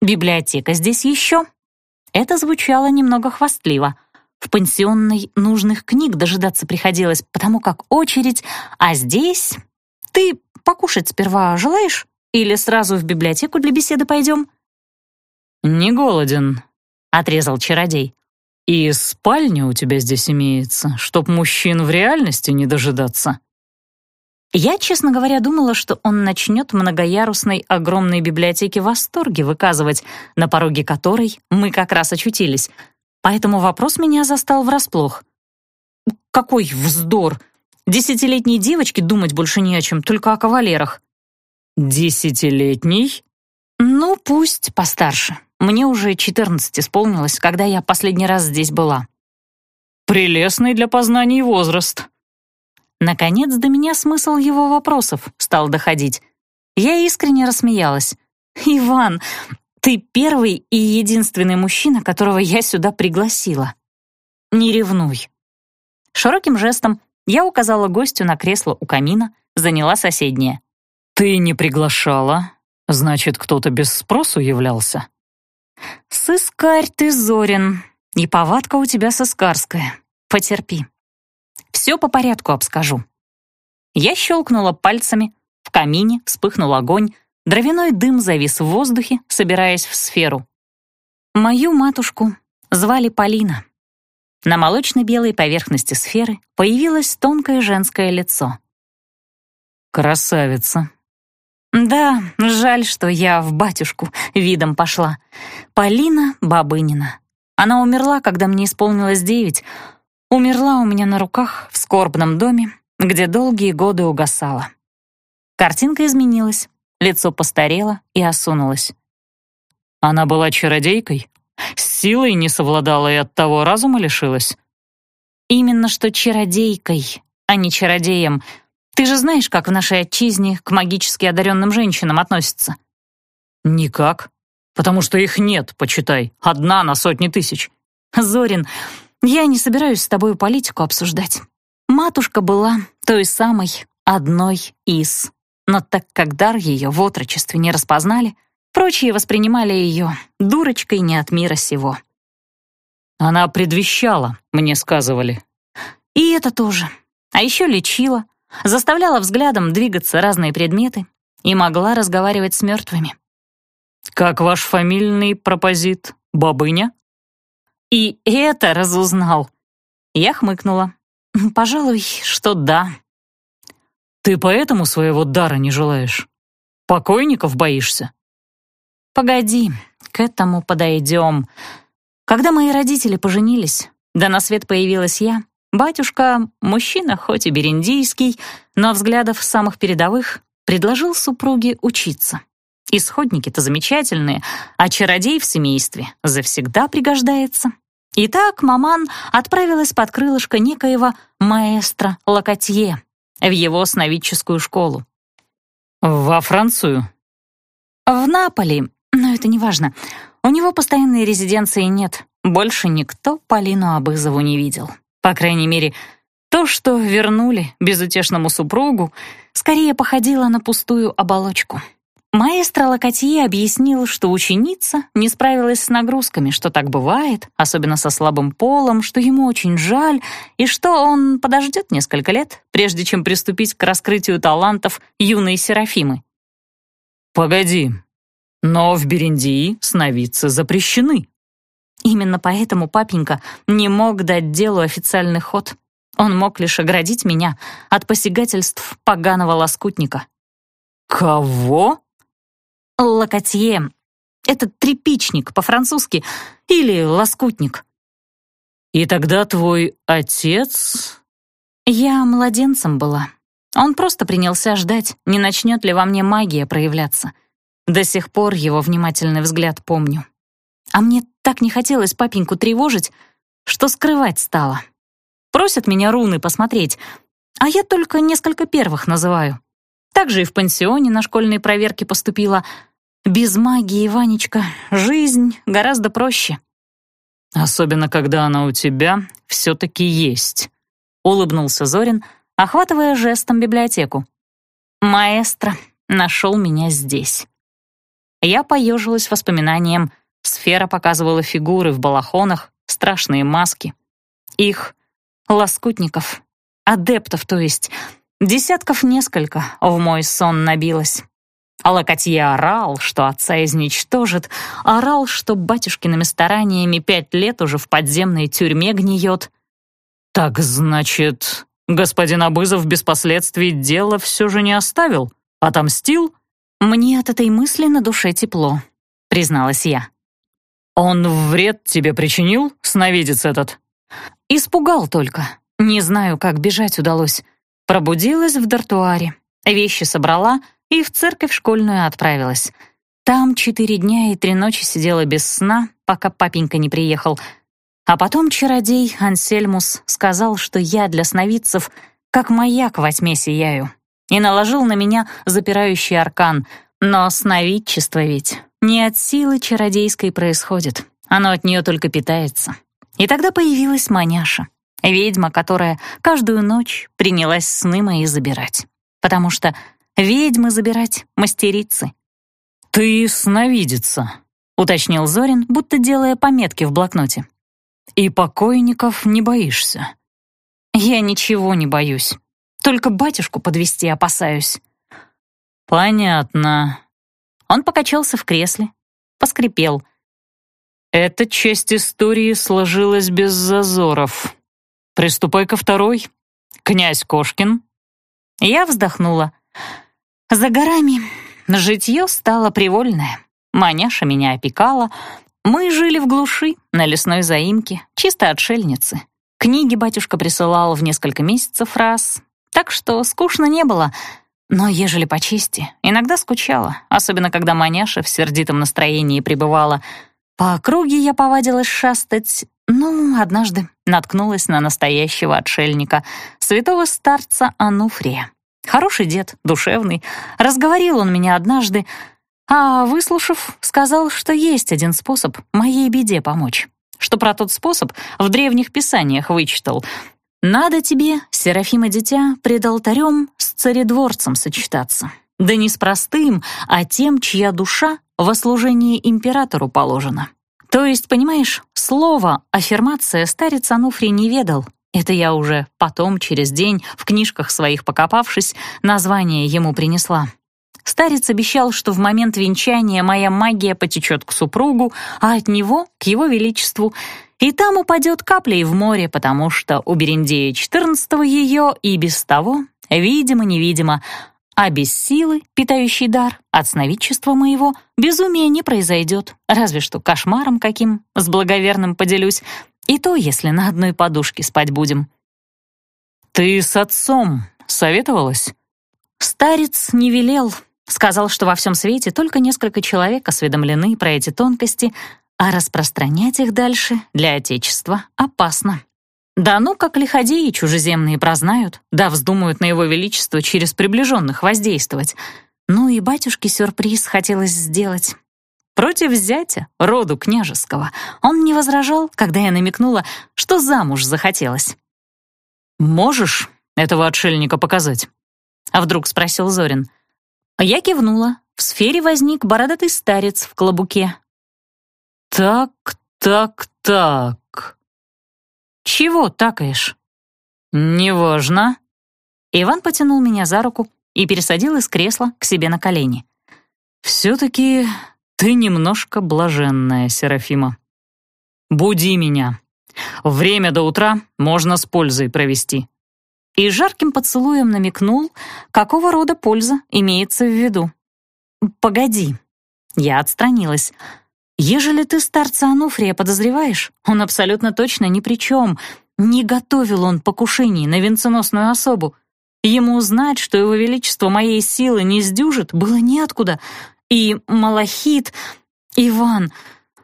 Библиотека здесь еще. Это звучало немного хвастливо. В пансионной нужных книг дожидаться приходилось, потому как очередь, а здесь... Ты покушать сперва желаешь? Или сразу в библиотеку для беседы пойдем?» «Не голоден», — отрезал чародей. «И спальня у тебя здесь имеется, чтоб мужчин в реальности не дожидаться». Я, честно говоря, думала, что он начнет многоярусной огромной библиотеке восторги выказывать, на пороге которой мы как раз очутились. Поэтому вопрос меня застал врасплох. «Какой вздор! Десятилетней девочке думать больше не о чем, только о кавалерах». «Десятилетний?» «Ну, пусть постарше. Мне уже четырнадцать исполнилось, когда я последний раз здесь была». «Прелестный для познаний возраст», Наконец до меня смысл его вопросов стал доходить. Я искренне рассмеялась. «Иван, ты первый и единственный мужчина, которого я сюда пригласила. Не ревнуй». Широким жестом я указала гостю на кресло у камина, заняла соседнее. «Ты не приглашала? Значит, кто-то без спросу являлся?» «Сыскарь ты, Зорин, и повадка у тебя сыскарская. Потерпи». Все по порядку обскажу. Я щелкнула пальцами, в камине вспыхнул огонь, дровяной дым завис в воздухе, собираясь в сферу. Мою матушку звали Полина. На молочно-белой поверхности сферы появилось тонкое женское лицо. «Красавица!» «Да, жаль, что я в батюшку видом пошла. Полина Бабынина. Она умерла, когда мне исполнилось девять, Умерла у меня на руках в скорбном доме, где долгие годы угасала. Картинка изменилась, лицо постарело и осунулось. Она была чародейкой? С силой не совладала и оттого разума лишилась? Именно что чародейкой, а не чародеем. Ты же знаешь, как в нашей отчизне к магически одаренным женщинам относятся. Никак, потому что их нет, почитай, одна на сотни тысяч. Зорин, я не собираюсь с тобой политику обсуждать. Матушка была той самой одной из. Но так как дар ее в отрочестве не распознали, прочие воспринимали ее дурочкой не от мира сего. Она предвещала, мне сказывали. И это тоже. А еще лечила, заставляла взглядом двигаться разные предметы и могла разговаривать с мертвыми. «Как ваш фамильный пропозит, бабыня?» И это разузнал. Я хмыкнула. Пожалуй, что да. Ты поэтому своего дара не желаешь? Покойников боишься? Погоди, к этому подойдем. Когда мои родители поженились, да на свет появилась я, батюшка, мужчина хоть и бериндийский, но взглядов самых передовых, предложил супруге учиться. Исходники-то замечательные, а чародей в семействе завсегда пригождается. Итак, маман отправилась под крылышко некоего маэстро Локотье в его сновидческую школу. «Во Францию?» «В Наполи, но это не важно. У него постоянной резиденции нет. Больше никто Полину Абызову не видел. По крайней мере, то, что вернули безутешному супругу, скорее походило на пустую оболочку». Маэстро Локотье объяснил, что ученица не справилась с нагрузками, что так бывает, особенно со слабым полом, что ему очень жаль, и что он подождет несколько лет, прежде чем приступить к раскрытию талантов юной Серафимы. «Погоди, но в Берендии сновидцы запрещены». Именно поэтому папенька не мог дать делу официальный ход. Он мог лишь оградить меня от посягательств поганого лоскутника. «Кого?» Локотье. Это трепичник по-французски или лоскутник. И тогда твой отец... Я младенцем была. Он просто принялся ждать, не начнет ли во мне магия проявляться. До сих пор его внимательный взгляд помню. А мне так не хотелось папеньку тревожить, что скрывать стало. Просят меня руны посмотреть, а я только несколько первых называю. Также и в пансионе на школьные проверки поступила. Без магии, Ванечка, жизнь гораздо проще. Особенно, когда она у тебя все-таки есть, улыбнулся Зорин, охватывая жестом библиотеку. Маэстро нашел меня здесь. Я поежилась воспоминанием. Сфера показывала фигуры в балахонах, страшные маски. Их лоскутников, адептов, то есть, десятков несколько в мой сон набилось. А Локотье орал, что отца изничтожит, орал, что батюшкиными стараниями пять лет уже в подземной тюрьме гниет. «Так, значит, господин Абызов без последствий дело все же не оставил? Отомстил?» «Мне от этой мысли на душе тепло», — призналась я. «Он вред тебе причинил, сновидец этот?» «Испугал только. Не знаю, как бежать удалось. Пробудилась в дартуаре, вещи собрала и в церковь школьную отправилась. Там четыре дня и три ночи сидела без сна, пока папенька не приехал. А потом чародей Ансельмус сказал, что я для сновидцев как маяк во тьме сияю, и наложил на меня запирающий аркан. Но сновидчество ведь не от силы чародейской происходит, оно от нее только питается. И тогда появилась маняша, ведьма, которая каждую ночь принялась сны мои забирать. Потому что ведьмы забирать мастерицы. «Ты сновидица», — уточнил Зорин, будто делая пометки в блокноте. «И покойников не боишься?» «Я ничего не боюсь. Только батюшку подвести опасаюсь». «Понятно». Он покачался в кресле, поскрипел — эта часть истории сложилась без зазоров. Приступай ко второй. Князь Кошкин. Я вздохнула. За горами житье стало привольное. Маняша меня опекала. Мы жили в глуши, на лесной заимке, чисто отшельницы. Книги батюшка присылал в несколько месяцев раз, так что скучно не было. Но, ежели по чести, иногда скучала, особенно когда маняша в сердитом настроении пребывала — по округе я повадилась шастать, ну, однажды наткнулась на настоящего отшельника, святого старца Ануфрия. Хороший дед, душевный. Разговорил он меня однажды, а, выслушав, сказал, что есть один способ моей беде помочь. Что про тот способ в древних писаниях вычитал. Надо тебе, Серафима дитя, пред алтарем с царедворцем сочетаться. Да не с простым, а тем, чья душа во служении императору положено. То есть, понимаешь, слово «аффирмация» старец Ануфрий не ведал. Это я уже потом, через день, в книжках своих покопавшись, название ему принесла. Старец обещал, что в момент венчания моя магия потечет к супругу, а от него — к его величеству, и там упадет каплей в море, потому что у Берендея XIV ее и без того, видимо-невидимо, а без силы, питающей дар, от сновидчества моего, безумия не произойдет, разве что кошмаром каким, с благоверным поделюсь, и то, если на одной подушке спать будем. «Ты с отцом советовалась?» Старец не велел, сказал, что во всем свете только несколько человек осведомлены про эти тонкости, а распространять их дальше для Отечества опасно. Да ну, как лиходеи чужеземные прознают, да вздумают на его величество через приближенных воздействовать. Ну и батюшке сюрприз хотелось сделать. Против зятя, роду княжеского, он не возражал, когда я намекнула, что замуж захотелось. «Можешь этого отшельника показать?» А вдруг спросил Зорин. Я кивнула. В сфере возник бородатый старец в клобуке. «Так, так, так», «Чего такаешь?» «Неважно». Иван потянул меня за руку и пересадил из кресла к себе на колени. «Все-таки ты немножко блаженная, Серафима. Буди меня. Время до утра можно с пользой провести». И жарким поцелуем намекнул, какого рода польза имеется в виду. «Погоди». Я отстранилась. Ежели ты старца Ануфрия подозреваешь, он абсолютно точно ни при чем. Не готовил он покушений на венценосную особу. Ему узнать, что его величество моей силы не сдюжит, было неоткуда. И Малахит... Иван,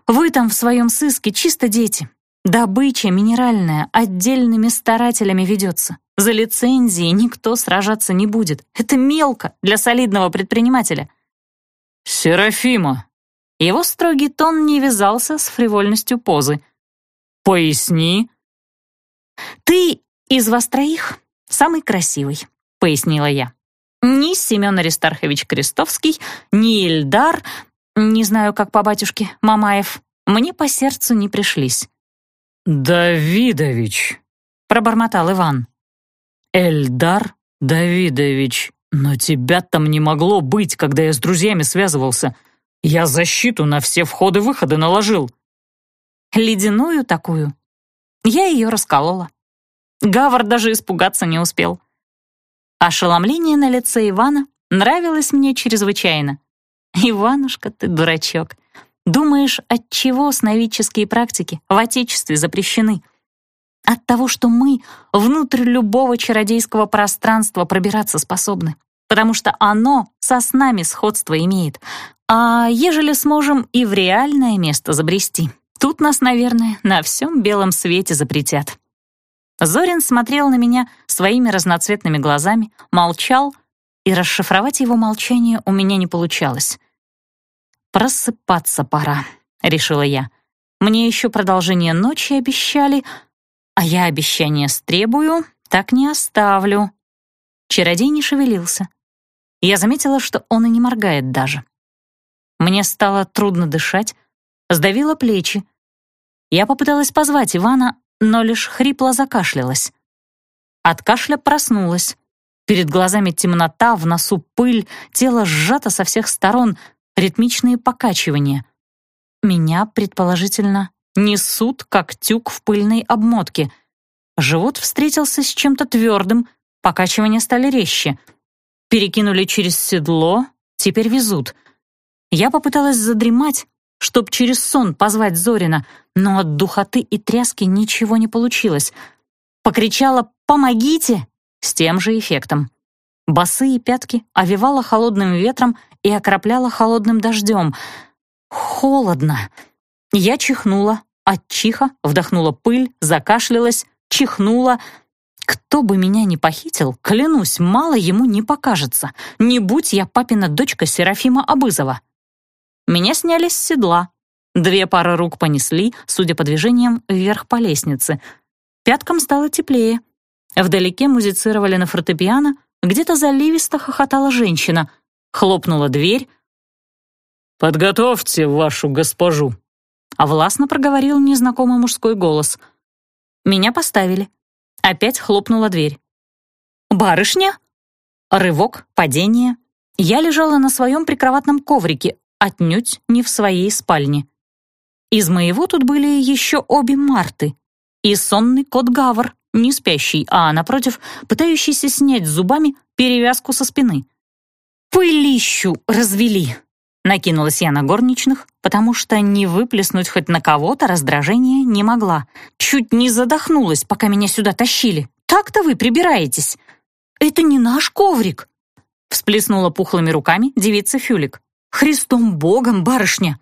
вы там в своем сыске чисто дети. Добыча минеральная отдельными старателями ведется. За лицензией никто сражаться не будет. Это мелко для солидного предпринимателя. «Серафима, его строгий тон не вязался с фривольностью позы. «Поясни». «Ты из вас троих самый красивый», — пояснила я. «Ни Семен Аристархович Крестовский, ни Ильдар, Не знаю, как по батюшке, Мамаев, мне по сердцу не пришлись. «Давидович», — пробормотал Иван. «Эльдар Давидович, но тебя там не могло быть, когда я с друзьями связывался. Я защиту на все входы-выходы наложил». «Ледяную такую?» Я ее расколола. Гавар даже испугаться не успел. Ошеломление на лице Ивана нравилось мне чрезвычайно. «Иванушка, ты дурачок. Думаешь, от чего сновидческие практики в Отечестве запрещены? От того, что мы внутрь любого чародейского пространства пробираться способны, потому что оно со снами сходство имеет. А ежели сможем и в реальное место забрести, тут нас, наверное, на всем белом свете запретят. Зорин смотрел на меня своими разноцветными глазами, молчал, и расшифровать его молчание у меня не получалось. «Просыпаться пора», — решила я. «Мне еще продолжение ночи обещали, а я обещание стребую, так не оставлю». Чародей не шевелился. Я заметила, что он и не моргает даже. Мне стало трудно дышать, сдавило плечи. Я попыталась позвать Ивана, но лишь хрипло закашлялась. От кашля проснулась. Перед глазами темнота, в носу пыль, тело сжато со всех сторон, ритмичные покачивания. Меня, предположительно, несут, как тюк в пыльной обмотке. Живот встретился с чем-то твердым, покачивания стали резче. Перекинули через седло, теперь везут. Я попыталась задремать, чтоб через сон позвать Зорина, но от духоты и тряски ничего не получилось. Покричала «Помогите!» с тем же эффектом. Босые пятки овивала холодным ветром и окропляла холодным дождем. Холодно. Я чихнула, от чиха вдохнула пыль, закашлялась, чихнула. Кто бы меня ни похитил, клянусь, мало ему не покажется. Не будь я папина дочка Серафима Абызова. Меня сняли с седла. Две пары рук понесли, судя по движениям, вверх по лестнице. Пяткам стало теплее. Вдалеке музицировали на фортепиано, где-то заливисто хохотала женщина. Хлопнула дверь. «Подготовьте вашу госпожу», — а властно проговорил незнакомый мужской голос. Меня поставили. Опять хлопнула дверь. «Барышня?» Рывок, падение. Я лежала на своем прикроватном коврике, отнюдь не в своей спальне. Из моего тут были еще обе Марты и сонный кот Гавр, не спящий, а, напротив, пытающийся снять зубами перевязку со спины. «Пылищу развели!» Накинулась я на горничных, потому что не выплеснуть хоть на кого-то раздражение не могла. Чуть не задохнулась, пока меня сюда тащили. Так-то вы прибираетесь. «Это не наш коврик!» Всплеснула пухлыми руками девица Фюлик. «Христом Богом, барышня!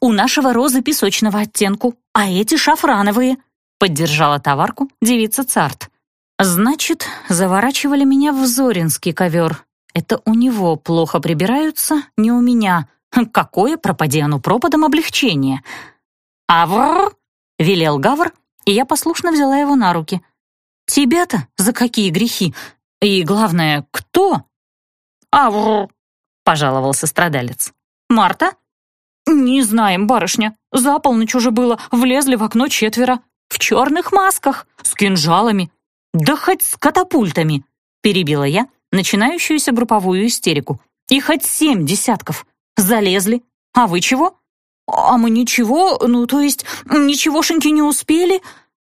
У нашего розы песочного оттенку, а эти шафрановые!» Поддержала товарку девица Царт. «Значит, заворачивали меня в Зоринский ковер. Это у него плохо прибираются, не у меня. Какое, пропади оно пропадом, облегчение!» «Авр!» — велел Гавр, и я послушно взяла его на руки. «Тебя-то за какие грехи? И главное, кто?» «Авр!» — пожаловался страдалец. «Марта?» «Не знаем, барышня. За полночь уже было, влезли в окно четверо. В черных масках, с кинжалами. Да хоть с катапультами!» Перебила я начинающуюся групповую истерику. «И хоть семь десятков. Залезли. А вы чего?» «А мы ничего, ну, то есть, ничегошеньки не успели?»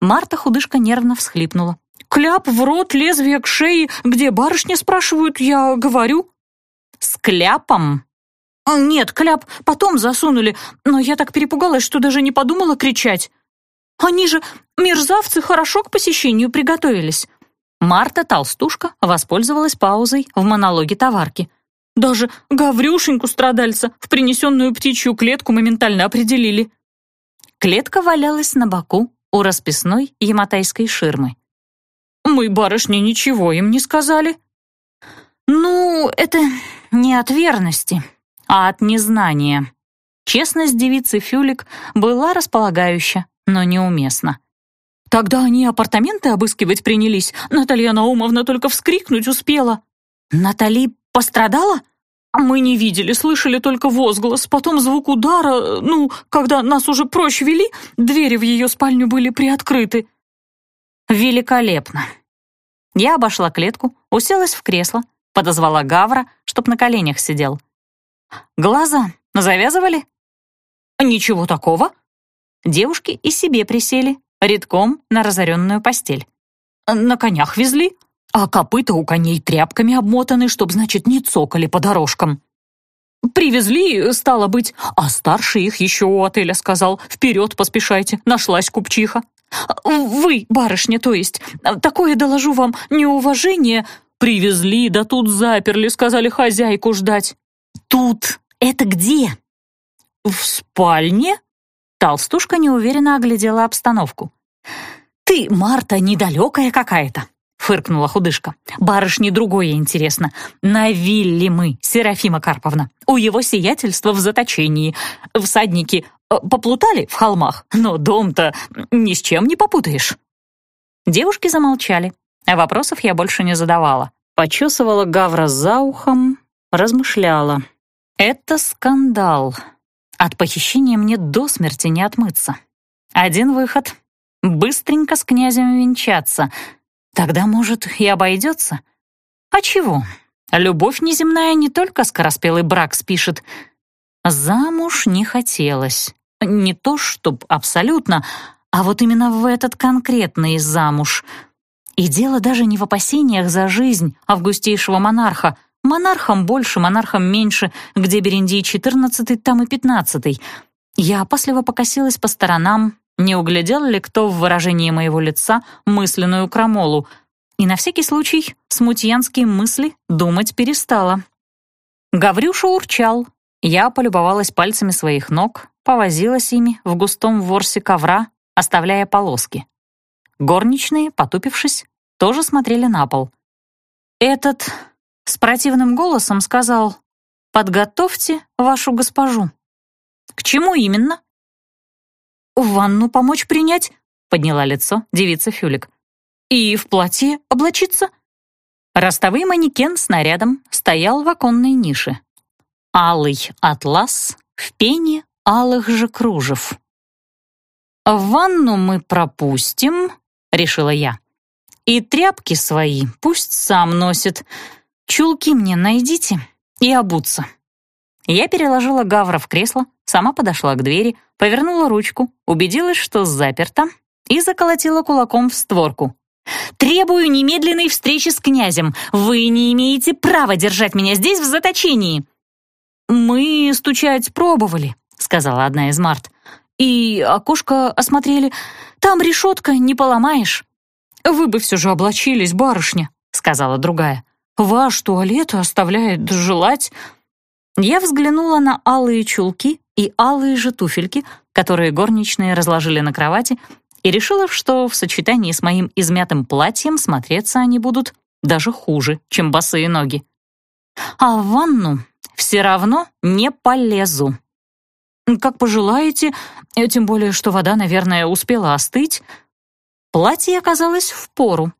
Марта худышка нервно всхлипнула. «Кляп в рот, лезвие к шее. Где барышни, спрашивают, я говорю?» «С кляпом?» «Нет, кляп потом засунули, но я так перепугалась, что даже не подумала кричать. Они же, мерзавцы, хорошо к посещению приготовились». Марта Толстушка воспользовалась паузой в монологе товарки. «Даже Гаврюшеньку страдальца в принесенную птичью клетку моментально определили». Клетка валялась на боку у расписной яматайской ширмы. «Мы, барышни, ничего им не сказали». «Ну, это не от верности», а от незнания. Честность девицы Фюлик была располагающа, но неуместна. Тогда они апартаменты обыскивать принялись. Наталья Наумовна только вскрикнуть успела. Натали пострадала? Мы не видели, слышали только возглас, потом звук удара. Ну, когда нас уже прочь вели, двери в ее спальню были приоткрыты. Великолепно. Я обошла клетку, уселась в кресло, подозвала Гавра, чтоб на коленях сидел. Глаза завязывали? Ничего такого. Девушки и себе присели, редком на разоренную постель. На конях везли, а копыта у коней тряпками обмотаны, чтоб, значит, не цокали по дорожкам. Привезли, стало быть, а старший их еще у отеля сказал, «Вперед поспешайте, нашлась купчиха». Вы, барышня, то есть, такое, доложу вам, неуважение, привезли, да тут заперли, сказали хозяйку ждать. Тут это где? В спальне? Толстушка неуверенно оглядела обстановку. «Ты, Марта, недалекая какая-то фыркнула худышка. «Барышне другое интересно. На вилле мы, Серафима Карповна. У его сиятельства в заточении. Всадники э, поплутали в холмах, но дом-то ни с чем не попутаешь». Девушки замолчали, а вопросов я больше не задавала. Почесывала Гавра за ухом, размышляла. «Это скандал. От похищения мне до смерти не отмыться. Один выход — быстренько с князем венчаться — Тогда, может, и обойдется? А чего? Любовь неземная не только скороспелый брак спишет. Замуж не хотелось. Не то, чтоб абсолютно, а вот именно в этот конкретный замуж. И дело даже не в опасениях за жизнь августейшего монарха. Монархом больше, монархом меньше. Где Берендей XIV, там и XV. Я опасливо покосилась по сторонам, не углядел ли кто в выражении моего лица мысленную крамолу, и на всякий случай смутьянские мысли думать перестала. Гаврюша урчал. Я полюбовалась пальцами своих ног, повозилась ими в густом ворсе ковра, оставляя полоски. Горничные, потупившись, тоже смотрели на пол. Этот с противным голосом сказал «Подготовьте вашу госпожу». «К чему именно?» «Ванну помочь принять?» — подняла лицо девица Фюлик. «И в платье облачиться?» Ростовый манекен с нарядом стоял в оконной нише. Алый атлас в пене алых же кружев. «В ванну мы пропустим», — решила я. «И тряпки свои пусть сам носит. Чулки мне найдите и обуться». Я переложила Гавра в кресло, сама подошла к двери, повернула ручку, убедилась, что заперта, и заколотила кулаком в створку. «Требую немедленной встречи с князем! Вы не имеете права держать меня здесь в заточении!» «Мы стучать пробовали», — сказала одна из Март. «И окошко осмотрели. Там решетка, не поломаешь». «Вы бы все же облачились, барышня», — сказала другая. «Ваш туалет оставляет желать...» Я взглянула на алые чулки и алые же туфельки, которые горничные разложили на кровати, и решила, что в сочетании с моим измятым платьем смотреться они будут даже хуже, чем босые ноги. А в ванну все равно не полезу. «Как пожелаете, тем более, что вода, наверное, успела остыть». Платье оказалось в пору.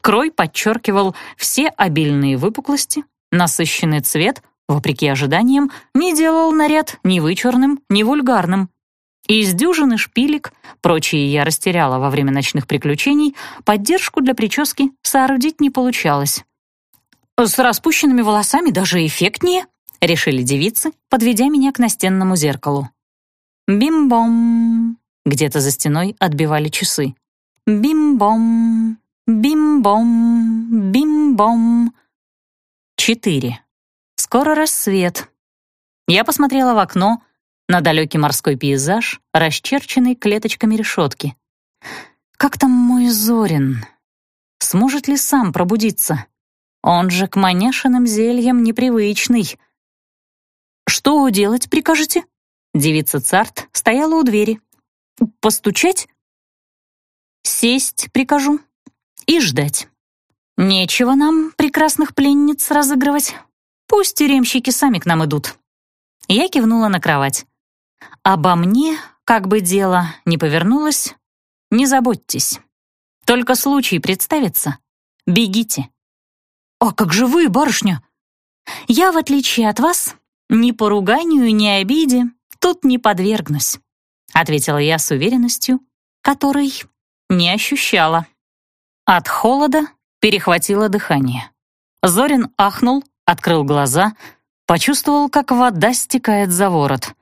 Крой подчеркивал все обильные выпуклости, насыщенный цвет — вопреки ожиданиям, не делал наряд ни вычурным, ни вульгарным. Из дюжины шпилек, прочие я растеряла во время ночных приключений, поддержку для прически соорудить не получалось. «С распущенными волосами даже эффектнее», — решили девицы, подведя меня к настенному зеркалу. «Бим-бом!» — где-то за стеной отбивали часы. «Бим-бом! Бим-бом! Бим-бом!» Четыре. Скоро рассвет. Я посмотрела в окно на далекий морской пейзаж, расчерченный клеточками решетки. Как там мой Зорин? Сможет ли сам пробудиться? Он же к маняшиным зельям непривычный. «Что делать прикажете?» Девица Царт стояла у двери. «Постучать?» «Сесть прикажу и ждать. Нечего нам прекрасных пленниц разыгрывать. Пусть тюремщики сами к нам идут». Я кивнула на кровать. «Обо мне, как бы дело не повернулось, не заботьтесь. Только случай представится. Бегите». «А как же вы, барышня?» Я, в отличие от вас, ни поруганию, ни обиде тут не подвергнусь», ответила я с уверенностью, которой не ощущала. От холода перехватило дыхание. Зорин ахнул, открыл глаза, почувствовал, как вода стекает за ворот.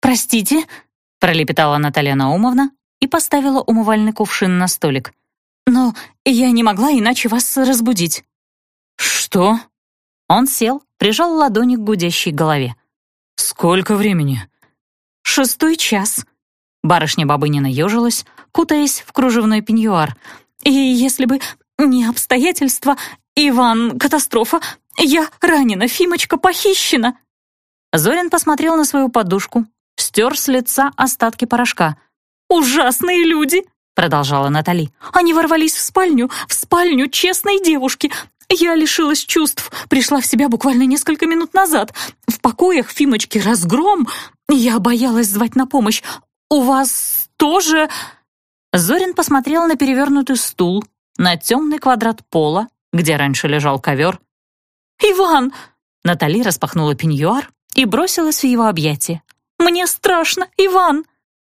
«Простите», — пролепетала Наталья Наумовна и поставила умывальный кувшин на столик. «Но я не могла иначе вас разбудить». «Что?» Он сел, прижал ладони к гудящей голове. «Сколько времени?» «Шестой час». Барышня Бабынина ежилась, кутаясь в кружевной пеньюар. «И если бы не обстоятельства, Иван, катастрофа, я ранена, Фимочка похищена». Зорин посмотрел на свою подушку, стер с лица остатки порошка. «Ужасные люди!» — продолжала Натали. «Они ворвались в спальню, в спальню честной девушки. Я лишилась чувств, пришла в себя буквально несколько минут назад. В покоях Фимочки разгром. Я боялась звать на помощь. У вас тоже...» Зорин посмотрел на перевернутый стул, на темный квадрат пола, где раньше лежал ковер. «Иван!» Натали распахнула пеньюар и бросилась в его объятия. «Мне страшно, Иван!»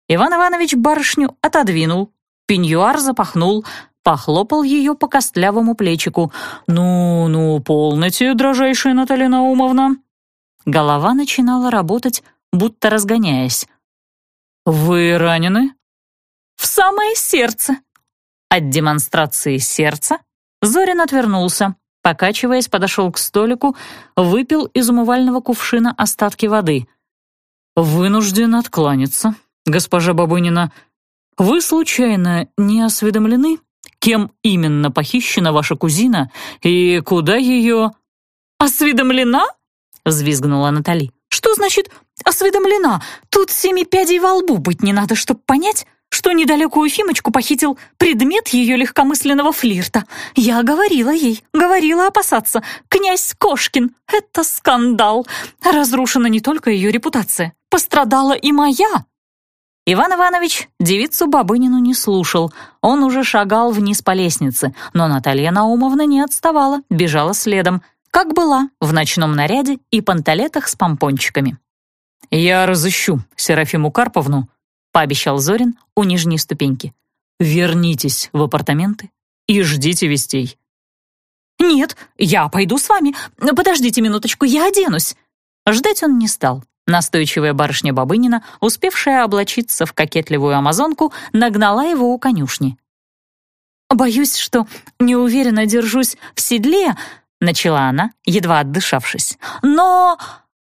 Иван Иванович барышню отодвинул, пеньюар запахнул, похлопал ее по костлявому плечику. «Ну, ну, полноте, дрожайшая Наталья Наумовна!» Голова начинала работать, будто разгоняясь. «Вы ранены?» «В самое сердце!» От демонстрации сердца Зорин отвернулся, покачиваясь, подошел к столику, выпил из умывального кувшина остатки воды. «Вынужден откланяться, госпожа Бабынина. Вы, случайно, не осведомлены, кем именно похищена ваша кузина и куда ее...» «Осведомлена?» — взвизгнула Натали. «Что значит «осведомлена»? Тут семи пядей во лбу быть не надо, чтобы понять, что недалекую Фимочку похитил предмет ее легкомысленного флирта. Я говорила ей, говорила опасаться. Князь Кошкин — это скандал. Разрушена не только ее репутация, пострадала и моя. Иван Иванович девицу Бабынину не слушал. Он уже шагал вниз по лестнице, но Наталья Наумовна не отставала, бежала следом, как была, в ночном наряде и панталетах с помпончиками. «Я разыщу Серафиму Карповну», — пообещал Зорин у нижней ступеньки. «Вернитесь в апартаменты и ждите вестей». «Нет, я пойду с вами. Подождите минуточку, я оденусь». Ждать он не стал. Настойчивая барышня Бабынина, успевшая облачиться в кокетливую амазонку, нагнала его у конюшни. «Боюсь, что неуверенно держусь в седле», — начала она, едва отдышавшись. «Но...»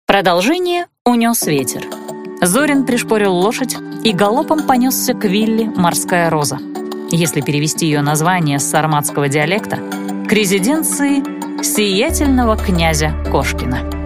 Продолжение унес ветер. Зорин пришпорил лошадь и галопом понесся к вилле «Морская роза». Если перевести ее название с сарматского диалекта, к резиденции сиятельного князя Кошкина.